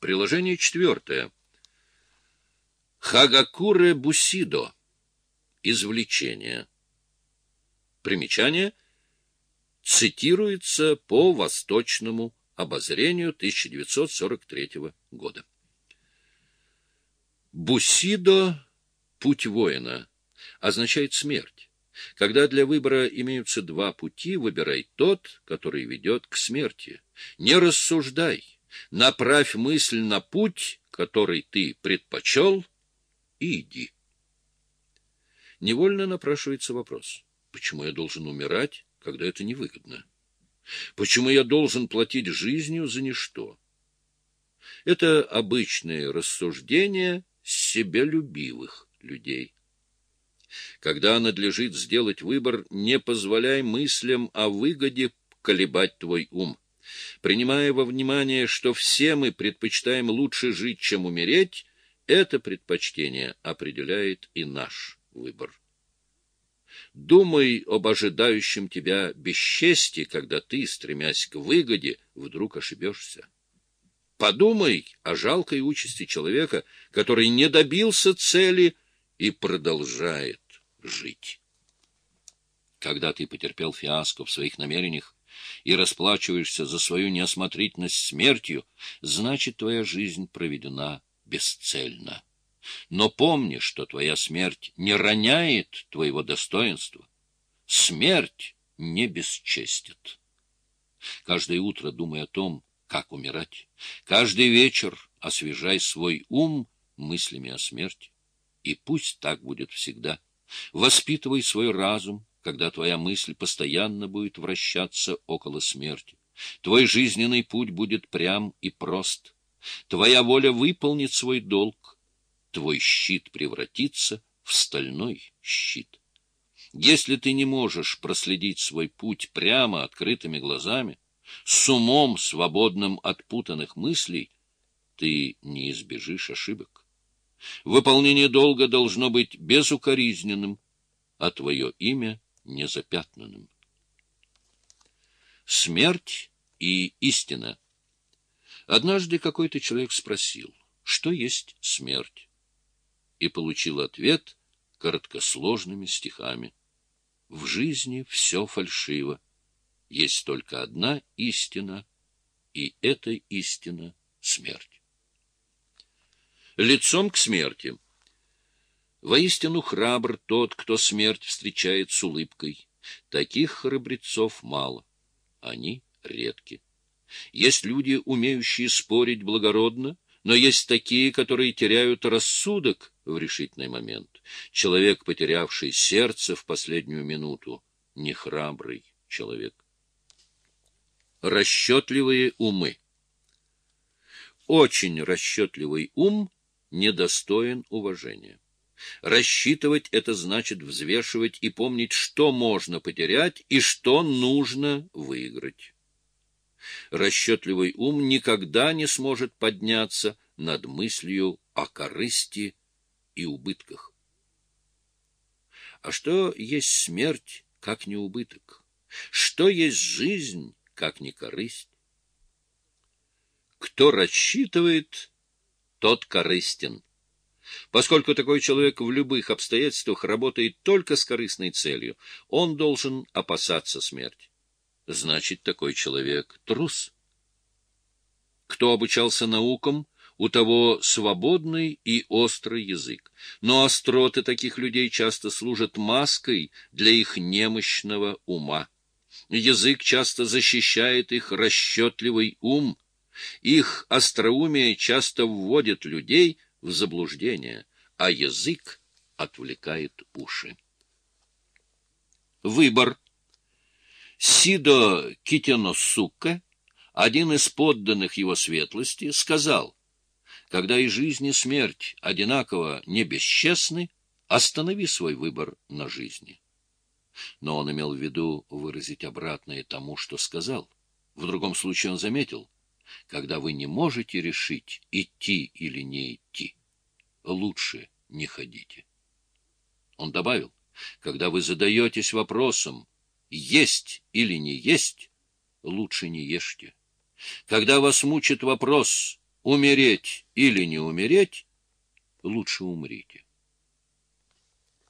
Приложение четвертое. Хагакуре Бусидо. Извлечение. Примечание. Цитируется по восточному обозрению 1943 года. Бусидо — путь воина, означает смерть. Когда для выбора имеются два пути, выбирай тот, который ведет к смерти. Не рассуждай направь мысль на путь, который ты предпочел, и иди. Невольно напрашивается вопрос, почему я должен умирать, когда это невыгодно? Почему я должен платить жизнью за ничто? Это обычные рассуждения себялюбивых людей. Когда надлежит сделать выбор, не позволяй мыслям о выгоде колебать твой ум. Принимая во внимание, что все мы предпочитаем лучше жить, чем умереть, это предпочтение определяет и наш выбор. Думай об ожидающем тебя бесчестии, когда ты, стремясь к выгоде, вдруг ошибешься. Подумай о жалкой участи человека, который не добился цели и продолжает жить. Когда ты потерпел фиаско в своих намерениях, и расплачиваешься за свою неосмотрительность смертью, значит, твоя жизнь проведена бесцельно. Но помни, что твоя смерть не роняет твоего достоинства. Смерть не бесчестит. Каждое утро думай о том, как умирать. Каждый вечер освежай свой ум мыслями о смерти. И пусть так будет всегда. Воспитывай свой разум, когда твоя мысль постоянно будет вращаться около смерти. Твой жизненный путь будет прям и прост. Твоя воля выполнит свой долг. Твой щит превратится в стальной щит. Если ты не можешь проследить свой путь прямо открытыми глазами, с умом, свободным от путанных мыслей, ты не избежишь ошибок. Выполнение долга должно быть безукоризненным, а твое имя незапятнанным. Смерть и истина. Однажды какой-то человек спросил, что есть смерть, и получил ответ короткосложными стихами. В жизни все фальшиво. Есть только одна истина, и эта истина — смерть. Лицом к смерти — Воистину храбр тот, кто смерть встречает с улыбкой. Таких храбрецов мало. Они редки. Есть люди, умеющие спорить благородно, но есть такие, которые теряют рассудок в решительный момент. Человек, потерявший сердце в последнюю минуту, не храбрый человек. Расчетливые умы Очень расчетливый ум недостоин уважения. Рассчитывать — это значит взвешивать и помнить, что можно потерять и что нужно выиграть. Расчетливый ум никогда не сможет подняться над мыслью о корысти и убытках. А что есть смерть, как не убыток? Что есть жизнь, как не корысть? Кто рассчитывает, тот корыстен. Поскольку такой человек в любых обстоятельствах работает только с корыстной целью, он должен опасаться смерти. Значит, такой человек — трус. Кто обучался наукам, у того свободный и острый язык. Но остроты таких людей часто служат маской для их немощного ума. Язык часто защищает их расчетливый ум. Их остроумие часто вводит людей — в заблуждение, а язык отвлекает уши. Выбор. Сидо Китеносука, один из подданных его светлости, сказал, когда и жизнь, и смерть одинаково не бесчестны, останови свой выбор на жизни. Но он имел в виду выразить обратное тому, что сказал. В другом случае он заметил — когда вы не можете решить, идти или не идти, лучше не ходите. Он добавил, когда вы задаетесь вопросом, есть или не есть, лучше не ешьте. Когда вас мучит вопрос, Умереть или не умереть, лучше умрите.